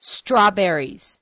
strawberries.